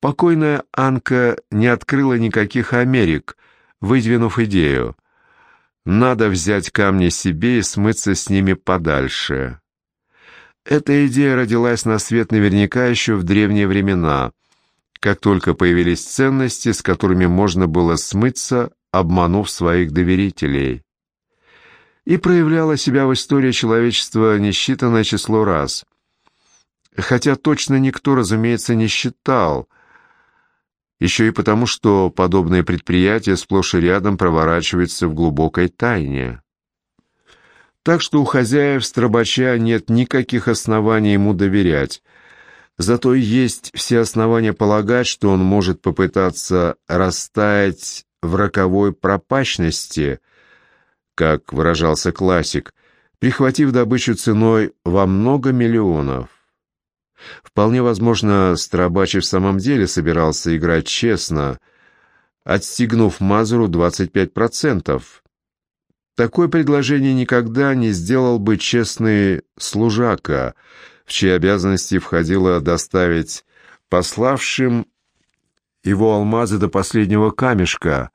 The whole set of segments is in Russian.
Покойная Анка не открыла никаких Америк, выдвинув идею. Надо взять камни себе и смыться с ними подальше. Эта идея родилась на свет наверняка еще в древние времена, как только появились ценности, с которыми можно было смыться, обманув своих доверителей. И проявляла себя в истории человечества несчитанное число раз. Хотя точно никто, разумеется, не считал, еще и потому, что подобные предприятия сплошь и рядом проворачиваются в глубокой тайне. Так что у хозяев Стробача нет никаких оснований ему доверять. Зато есть все основания полагать, что он может попытаться растаять в роковой пропащности, как выражался классик, прихватив добычу ценой во много миллионов. Вполне возможно, Страбач в самом деле собирался играть честно, отстегнув Мазуру 25%. Такое предложение никогда не сделал бы честный служака, в чьи обязанности входило доставить пославшим его алмазы до последнего камешка,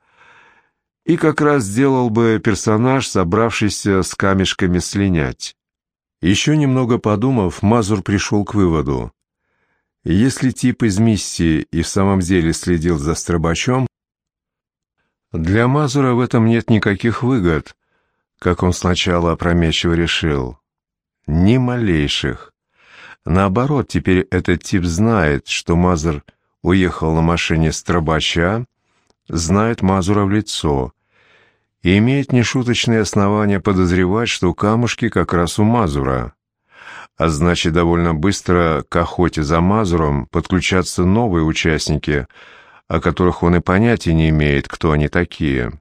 и как раз сделал бы персонаж, собравшийся с камешками слинять. Еще немного подумав, Мазур пришел к выводу. Если тип из миссии и в самом деле следил за Стробачом, для Мазура в этом нет никаких выгод, как он сначала опрометчиво решил. Ни малейших. Наоборот, теперь этот тип знает, что Мазур уехал на машине Стробача, знает Мазура в лицо и имеет нешуточные основания подозревать, что камушки как раз у Мазура. А значит, довольно быстро к охоте за Мазуром подключатся новые участники, о которых он и понятия не имеет, кто они такие.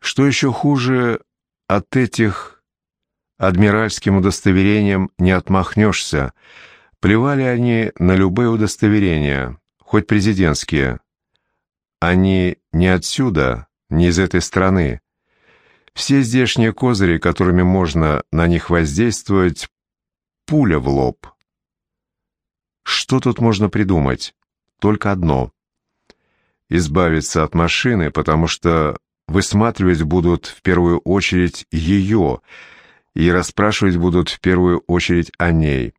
Что еще хуже, от этих адмиральским удостоверением не отмахнешься. Плевали они на любые удостоверения, хоть президентские. Они не отсюда, не из этой страны. Все здешние козыри, которыми можно на них воздействовать, пуля в лоб. Что тут можно придумать? Только одно. Избавиться от машины, потому что Высматривать будут в первую очередь ее, и расспрашивать будут в первую очередь о ней.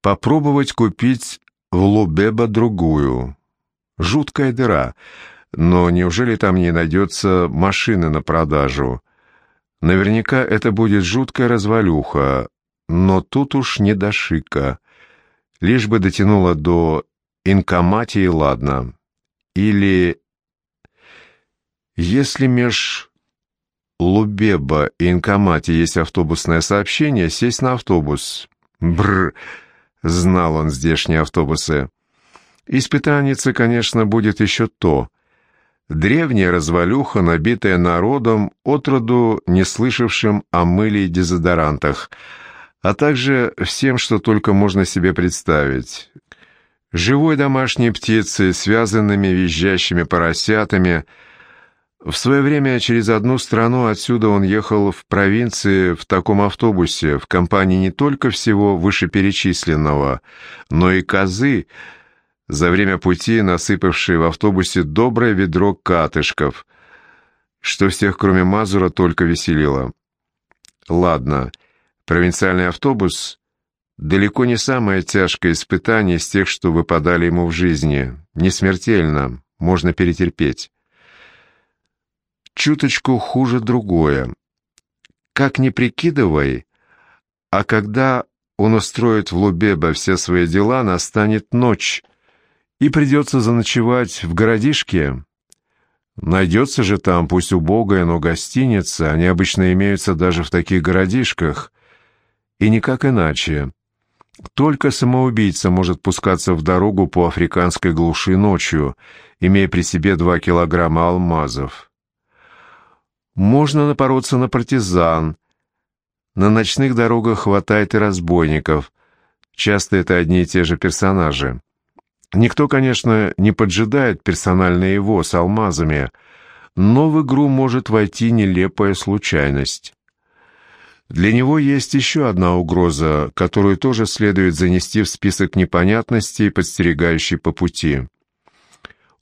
Попробовать купить в Лобеба другую. Жуткая дыра, но неужели там не найдется машины на продажу? Наверняка это будет жуткая развалюха, но тут уж не до шика. Лишь бы дотянула до инкоматии, ладно. Или если меж Лубеба и Инкомате есть автобусное сообщение, сесть на автобус. Бр, знал он здешние автобусы. Испытанница, конечно, будет еще то. Древняя развалюха, набитая народом, отроду не слышавшим о мыле и дезодорантах, а также всем, что только можно себе представить. Живой домашней птицы, связанными визжащими поросятами — в свое время через одну страну отсюда он ехал в провинции в таком автобусе, в компании не только всего вышеперечисленного, но и козы, за время пути насыпавшие в автобусе доброе ведро катышков, что всех, кроме Мазура, только веселило. Ладно, провинциальный автобус — далеко не самое тяжкое испытание из тех, что выпадали ему в жизни. Не смертельно, можно перетерпеть чуточку хуже другое. Как ни прикидывай, а когда он устроит в Лубеба все свои дела, настанет ночь, и придется заночевать в городишке. Найдется же там, пусть убогая, но гостиница, они обычно имеются даже в таких городишках, и никак иначе. Только самоубийца может пускаться в дорогу по африканской глуши ночью, имея при себе два килограмма алмазов. Можно напороться на партизан. На ночных дорогах хватает и разбойников. Часто это одни и те же персонажи. Никто, конечно, не поджидает персонально его с алмазами, но в игру может войти нелепая случайность. Для него есть еще одна угроза, которую тоже следует занести в список непонятностей, подстерегающий по пути.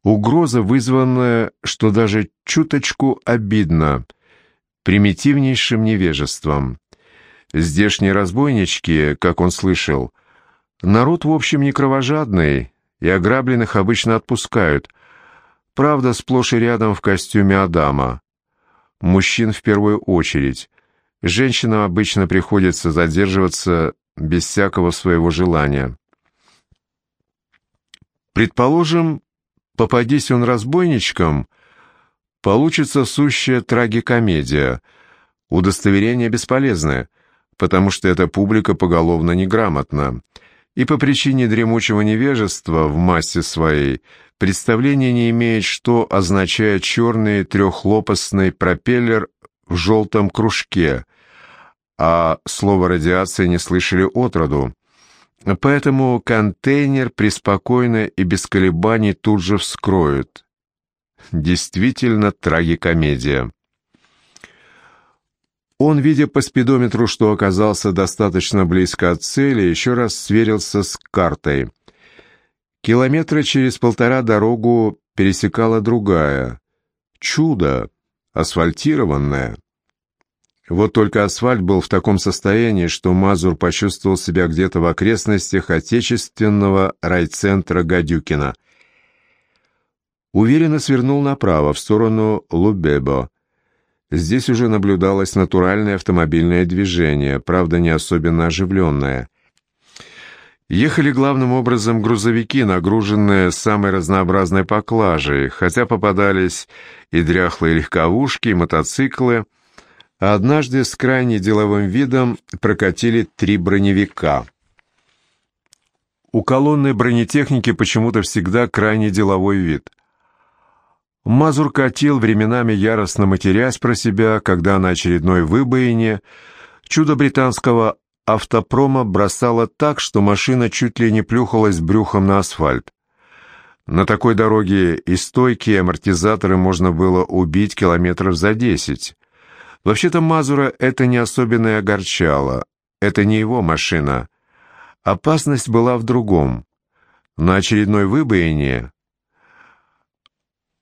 Угроза, вызванная, что даже чуточку обидно, примитивнейшим невежеством. Здешние разбойнички, как он слышал, народ в общем не кровожадный, и ограбленных обычно отпускают. Правда, сплошь и рядом в костюме Адама. Мужчин в первую очередь. Женщинам обычно приходится задерживаться без всякого своего желания. Предположим, попадись он разбойничком, получится сущая трагикомедия. Удостоверение бесполезное, потому что эта публика поголовно неграмотна и по причине дремучего невежества в массе своей представления не имеет, что означает черный трехлопастный пропеллер в желтом кружке, а слово «радиация» не слышали отроду. Поэтому контейнер преспокойно и без колебаний тут же вскроют. Действительно трагикомедия. Он, видя по спидометру, что оказался достаточно близко от цели, еще раз сверился с картой. Километра через полтора дорогу пересекала другая. Чудо! Асфальтированная. Вот только асфальт был в таком состоянии, что Мазур почувствовал себя где-то в окрестностях отечественного райцентра Гадюкина. Уверенно свернул направо, в сторону Лубебо. Здесь уже наблюдалось натуральное автомобильное движение, правда, не особенно оживленное. Ехали главным образом грузовики, нагруженные самой разнообразной поклажей, хотя попадались и дряхлые легковушки, и мотоциклы, а однажды с крайне деловым видом прокатили три броневика. У колонны бронетехники почему-то всегда крайне деловой вид. Мазур катил, временами яростно матерясь про себя, когда на очередной выбоине чудо британского автопрома бросало так, что машина чуть ли не плюхалась брюхом на асфальт. На такой дороге и стойкие амортизаторы можно было убить километров за десять. Вообще-то Мазура это не особенно и огорчало. Это не его машина. Опасность была в другом. На очередной выбоине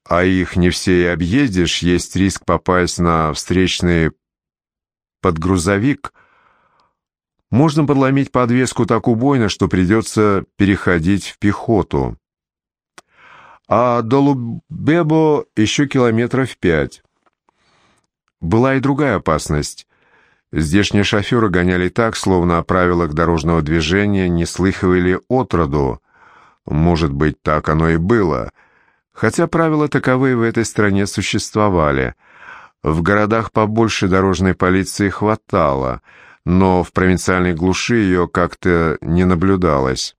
а их не все и объедешь, есть риск попасть на встречный подгрузовик, можно подломить подвеску так убойно, что придется переходить в пехоту. А до Лубебо еще километров пять. Была и другая опасность. Здешние шоферы гоняли так, словно о правилах дорожного движения не слыхивали отроду. Может быть, так оно и было — Хотя правила таковые в этой стране существовали. В городах побольше дорожной полиции хватало, но в провинциальной глуши ее как-то не наблюдалось.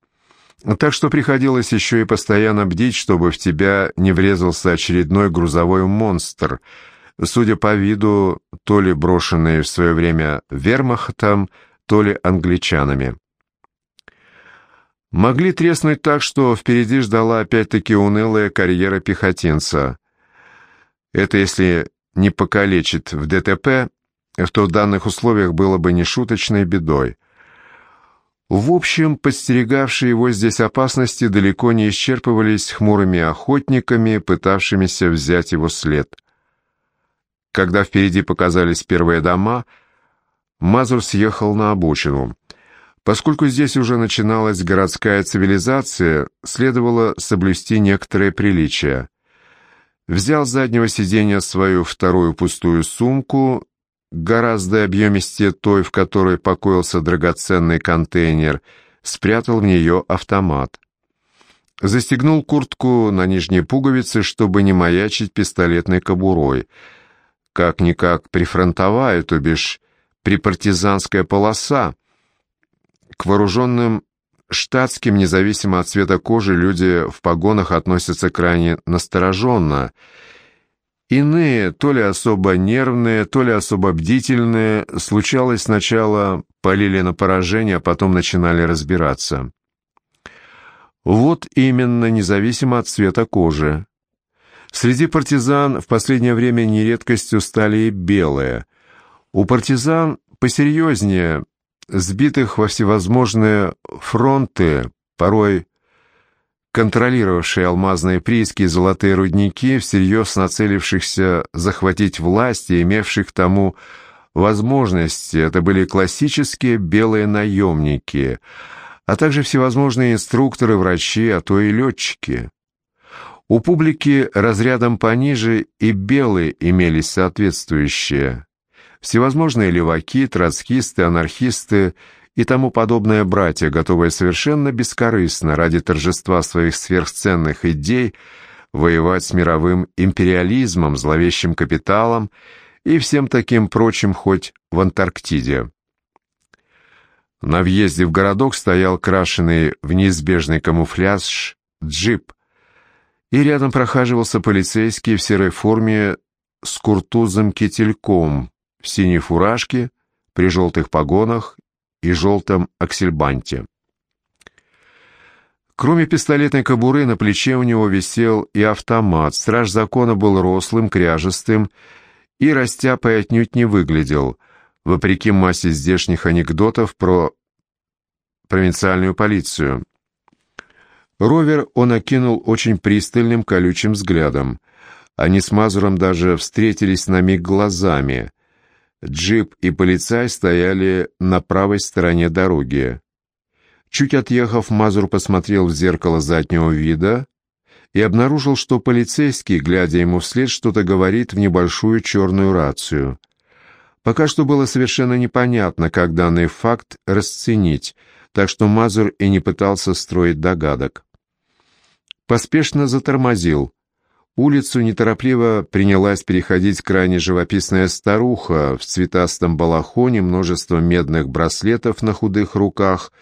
Так что приходилось еще и постоянно бдить, чтобы в тебя не врезался очередной грузовой монстр, судя по виду, то ли брошенный в свое время вермахтом, то ли англичанами. Могли треснуть так, что впереди ждала опять-таки унылая карьера пехотинца. Это если не покалечит в ДТП, то в данных условиях было бы нешуточной бедой. В общем, подстерегавшие его здесь опасности далеко не исчерпывались хмурыми охотниками, пытавшимися взять его след. Когда впереди показались первые дома, Мазур съехал на обочину. Поскольку здесь уже начиналась городская цивилизация, следовало соблюсти некоторые приличия. Взял с заднего сиденья свою вторую пустую сумку, гораздо объемистее той, в которой покоился драгоценный контейнер, спрятал в нее автомат. Застегнул куртку на нижней пуговице, чтобы не маячить пистолетной кобурой. Как-никак прифронтовая, то бишь припартизанская полоса, к вооруженным штатским, независимо от цвета кожи, люди в погонах относятся крайне настороженно. Иные, то ли особо нервные, то ли особо бдительные, случалось сначала полили на поражение, а потом начинали разбираться. Вот именно, независимо от цвета кожи. Среди партизан в последнее время нередкостью стали и белые. У партизан посерьезнее, сбитых во всевозможные фронты, порой контролировавшие алмазные прииски и золотые рудники, всерьез нацелившихся захватить власть и имевших тому возможности. Это были классические белые наемники, а также всевозможные инструкторы, врачи, а то и летчики. У публики разрядом пониже и белые имелись соответствующие. Всевозможные леваки, троцкисты, анархисты и тому подобное братья, готовые совершенно бескорыстно ради торжества своих сверхценных идей воевать с мировым империализмом, зловещим капиталом и всем таким прочим хоть в Антарктиде. На въезде в городок стоял крашеный в неизбежный камуфляж джип, и рядом прохаживался полицейский в серой форме с куртузом-кительком, в синей фуражке, при желтых погонах и желтом аксельбанте. Кроме пистолетной кобуры, на плече у него висел и автомат. Страж закона был рослым, кряжестым и растяпой отнюдь не выглядел, вопреки массе здешних анекдотов про провинциальную полицию. Ровер он окинул очень пристальным колючим взглядом. Они с Мазуром даже встретились на миг глазами. Джип и полицай стояли на правой стороне дороги. Чуть отъехав, Мазур посмотрел в зеркало заднего вида и обнаружил, что полицейский, глядя ему вслед, что-то говорит в небольшую черную рацию. Пока что было совершенно непонятно, как данный факт расценить, так что Мазур и не пытался строить догадок. Поспешно затормозил. Улицу неторопливо принялась переходить крайне живописная старуха в цветастом балахоне, множество медных браслетов на худых руках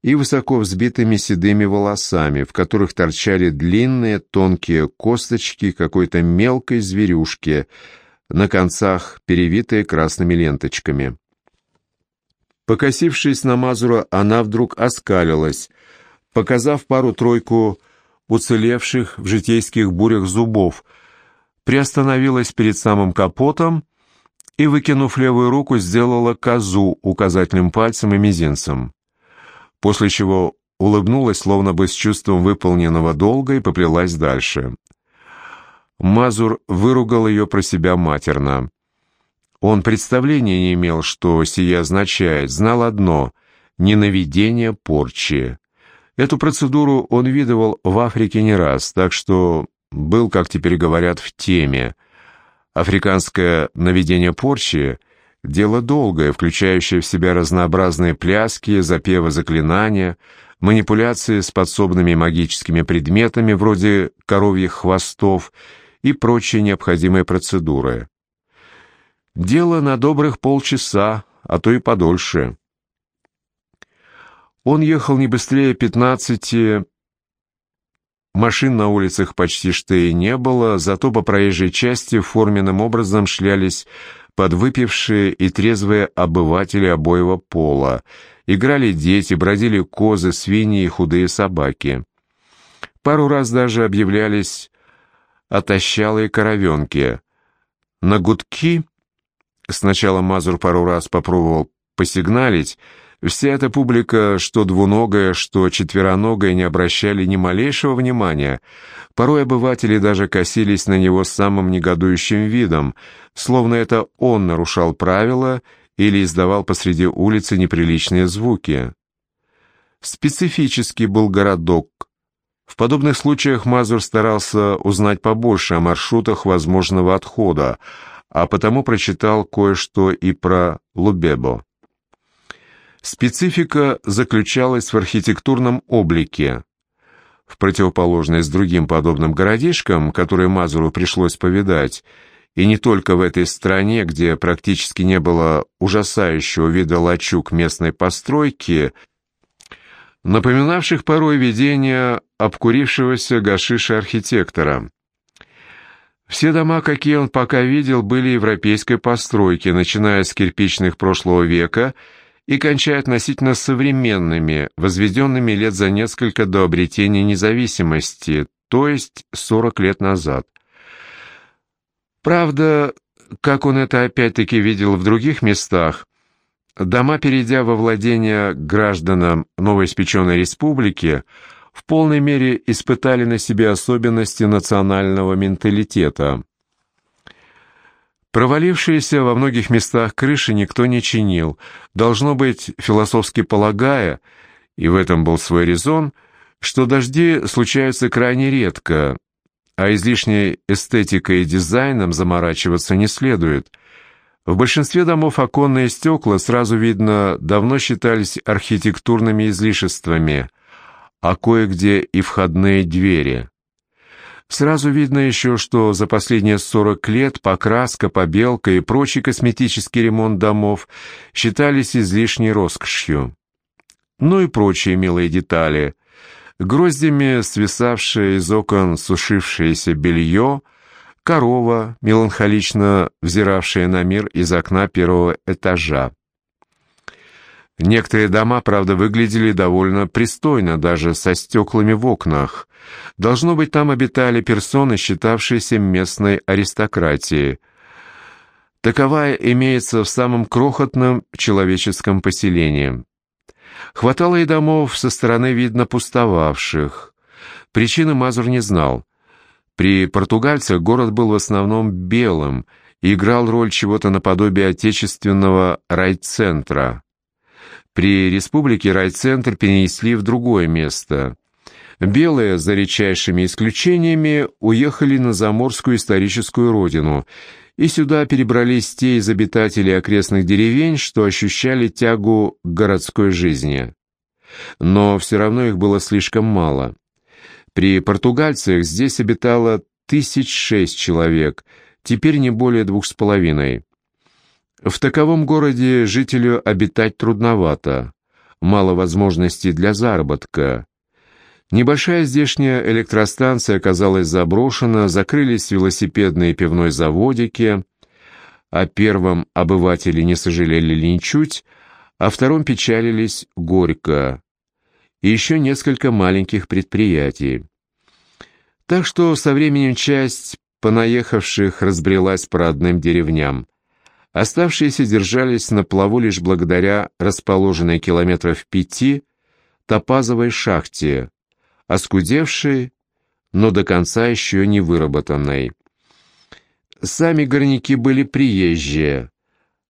и высоко взбитыми седыми волосами, в которых торчали длинные тонкие косточки какой-то мелкой зверюшки, на концах перевитые красными ленточками. Покосившись на Мазура, она вдруг оскалилась, показав пару-тройку уцелевших в житейских бурях зубов, приостановилась перед самым капотом и, выкинув левую руку, сделала козу указательным пальцем и мизинцем. После чего улыбнулась, словно бы с чувством выполненного долга, и поплелась дальше. Мазур выругал ее про себя матерно. Он представления не имел, что сие означает, знал одно — ненавидение порчи. Эту процедуру он видывал в Африке не раз, так что был, как теперь говорят, в теме. Африканское наведение порчи — дело долгое, включающее в себя разнообразные пляски, запевы заклинания, манипуляции с подсобными магическими предметами вроде коровьих хвостов и прочие необходимые процедуры. Дело на добрых полчаса, а то и подольше. Он ехал не быстрее пятнадцати. Машин на улицах почти что и не было, зато по проезжей части форменным образом шлялись подвыпившие и трезвые обыватели обоего пола. Играли дети, бродили козы, свиньи и худые собаки. Пару раз даже объявлялись отощалые коровенки. На гудки сначала Мазур пару раз попробовал посигналить, Вся эта публика, что двуногая, что четвероногая, не обращали ни малейшего внимания. Порой обыватели даже косились на него самым негодующим видом, словно это он нарушал правила или издавал посреди улицы неприличные звуки. Специфический был городок. В подобных случаях Мазур старался узнать побольше о маршрутах возможного отхода, а потому прочитал кое-что и про Лубебо. Специфика заключалась в архитектурном облике. В противоположность другим подобным городишкам, которые Мазуру пришлось повидать, и не только в этой стране, где практически не было ужасающего вида лачуг местной постройки, напоминавших порой видение обкурившегося гашиша архитектора. Все дома, какие он пока видел, были европейской постройки, начиная с кирпичных прошлого века – и кончая относительно современными, возведенными лет за несколько до обретения независимости, то есть 40 лет назад. Правда, как он это опять-таки видел в других местах, Дома, перейдя во владение гражданам новоиспеченной республики, в полной мере испытали на себе особенности национального менталитета. Провалившиеся во многих местах крыши никто не чинил, должно быть, философски полагая, и в этом был свой резон, что дожди случаются крайне редко, а излишней эстетикой и дизайном заморачиваться не следует – в большинстве домов оконные стекла, сразу видно, давно считались архитектурными излишествами, а кое-где и входные двери. Сразу видно еще, что за последние 40 лет покраска, побелка и прочий косметический ремонт домов считались излишней роскошью. Ну и прочие милые детали. Гроздями свисавшее из окон сушившееся белье – корова, меланхолично взиравшая на мир из окна первого этажа. Некоторые дома, правда, выглядели довольно пристойно, даже со стеклами в окнах. Должно быть, там обитали персоны, считавшиеся местной аристократией. Таковая имеется в самом крохотном человеческом поселении. Хватало и домов со стороны, видно, пустовавших. Причины Мазур не знал. При португальцах город был в основном белым и играл роль чего-то наподобие отечественного райцентра. При республике райцентр перенесли в другое место. Белые, за редчайшими исключениями, уехали на заморскую историческую родину, и сюда перебрались те из обитателей окрестных деревень, что ощущали тягу к городской жизни. Но все равно их было слишком мало. При португальцах здесь обитало тысяч шесть человек, теперь не более двух с половиной. В таковом городе жителю обитать трудновато, мало возможностей для заработка. Небольшая здешняя электростанция оказалась заброшена, закрылись велосипедные пивной заводики, о первом обыватели не сожалели ничуть, о втором печалились горько и еще несколько маленьких предприятий. Так что со временем часть понаехавших разбрелась по родным деревням. Оставшиеся держались на плаву лишь благодаря расположенной километров пяти топазовой шахте, оскудевшей, но до конца еще не выработанной. Сами горняки были приезжие,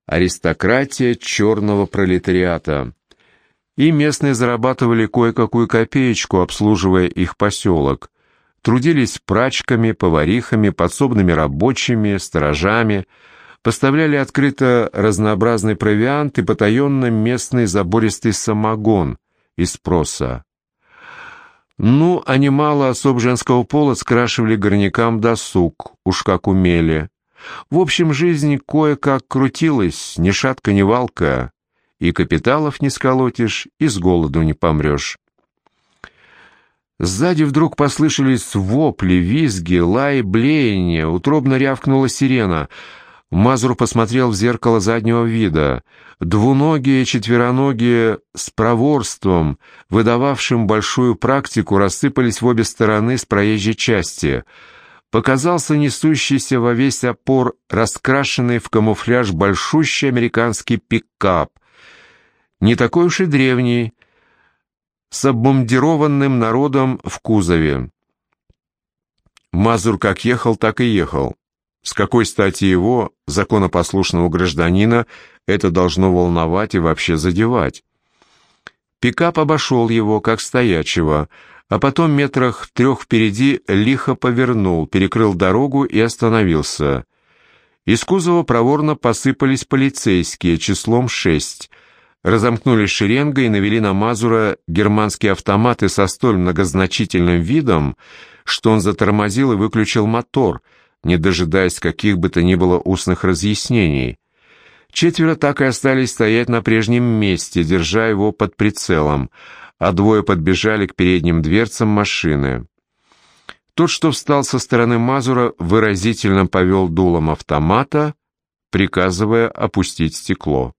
аристократия черного пролетариата – и местные зарабатывали кое-какую копеечку, обслуживая их поселок. Трудились прачками, поварихами, подсобными рабочими, сторожами, поставляли открыто разнообразный провиант и потаенно местный забористый самогон из спроса. Ну, а немало особ женского пола скрашивали горнякам досуг, уж как умели. В общем, жизнь кое-как крутилась, ни шатка, ни валка и капиталов не сколотишь, и с голоду не помрешь. Сзади вдруг послышались вопли, визги, лай, блеяние, утробно рявкнула сирена. Мазур посмотрел в зеркало заднего вида. Двуногие, четвероногие с проворством, выдававшим большую практику, рассыпались в обе стороны с проезжей части. Показался несущийся во весь опор, раскрашенный в камуфляж большущий американский пикап — не такой уж и древний, с обмундированным народом в кузове. Мазур как ехал, так и ехал. С какой стати его, законопослушного гражданина, это должно волновать и вообще задевать? Пикап обошел его, как стоячего, а потом метрах трех впереди лихо повернул, перекрыл дорогу и остановился. Из кузова проворно посыпались полицейские, числом шесть — разомкнулись шеренгой и навели на Мазура германские автоматы со столь многозначительным видом, что он затормозил и выключил мотор, не дожидаясь каких бы то ни было устных разъяснений. Четверо так и остались стоять на прежнем месте, держа его под прицелом, а двое подбежали к передним дверцам машины. Тот, что встал со стороны Мазура, выразительно повел дулом автомата, приказывая опустить стекло.